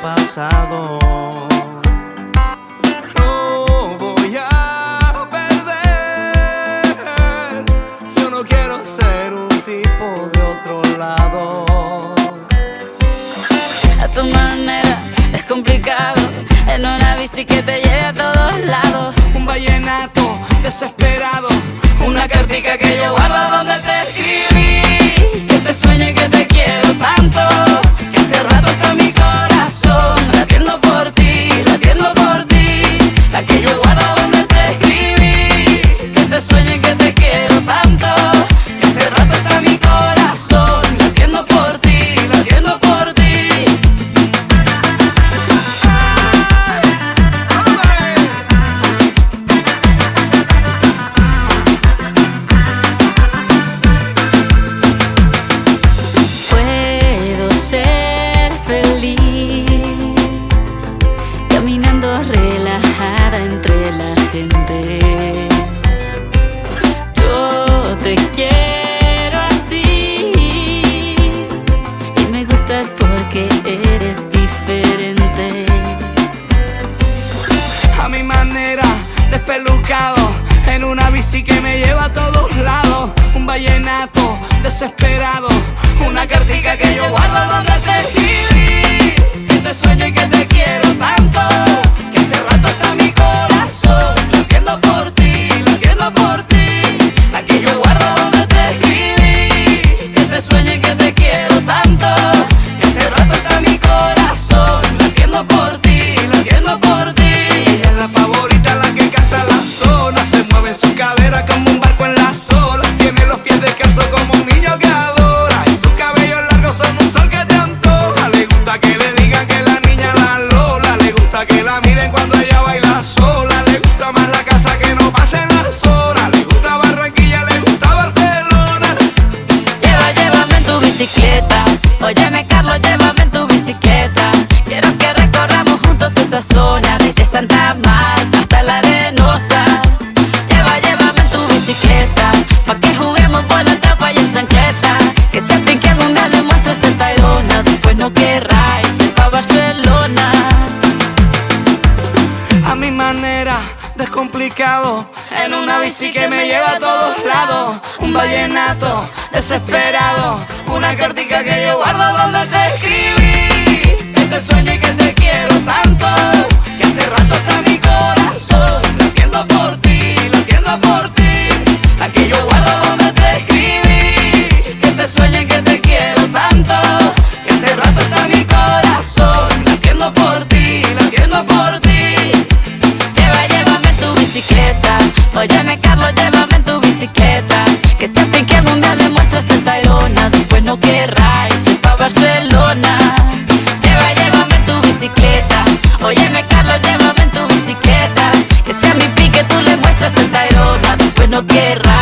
pasado. No voy a perder. Yo no quiero ser un tipo de otro lado. A tu manera es complicado. En una bici que te lleve a todos lados. Un vallenato desesperado. Una cartica que yo porque eres diferente. A mi manera, despelucado En una bici que me lleva a todos lados. Un vallenato desesperado Una cartica que yo guardo donde te escribí Que te sueño y que te quiero tanto Que hace rato está mi corazón. Latiendo por ti, latiendo por ti. La que yo guardo donde te escribí Que te sueño y que te quiero tanto. Ella baila sola. Le gusta más la casa que no pasen las horas. Le gusta Barranquilla, le gusta Barcelona. Lleva, llévame en tu bicicleta. Óyeme, Carlos, llévame en tu bicicleta. Quiero que recorramos juntos esa zona, desde Santa Marta En una bici que me lleva a todos lados. Un vallenato desesperado. Una cartica que yo guardo donde te escribí. Que sueño que te quiero tanto. no querrá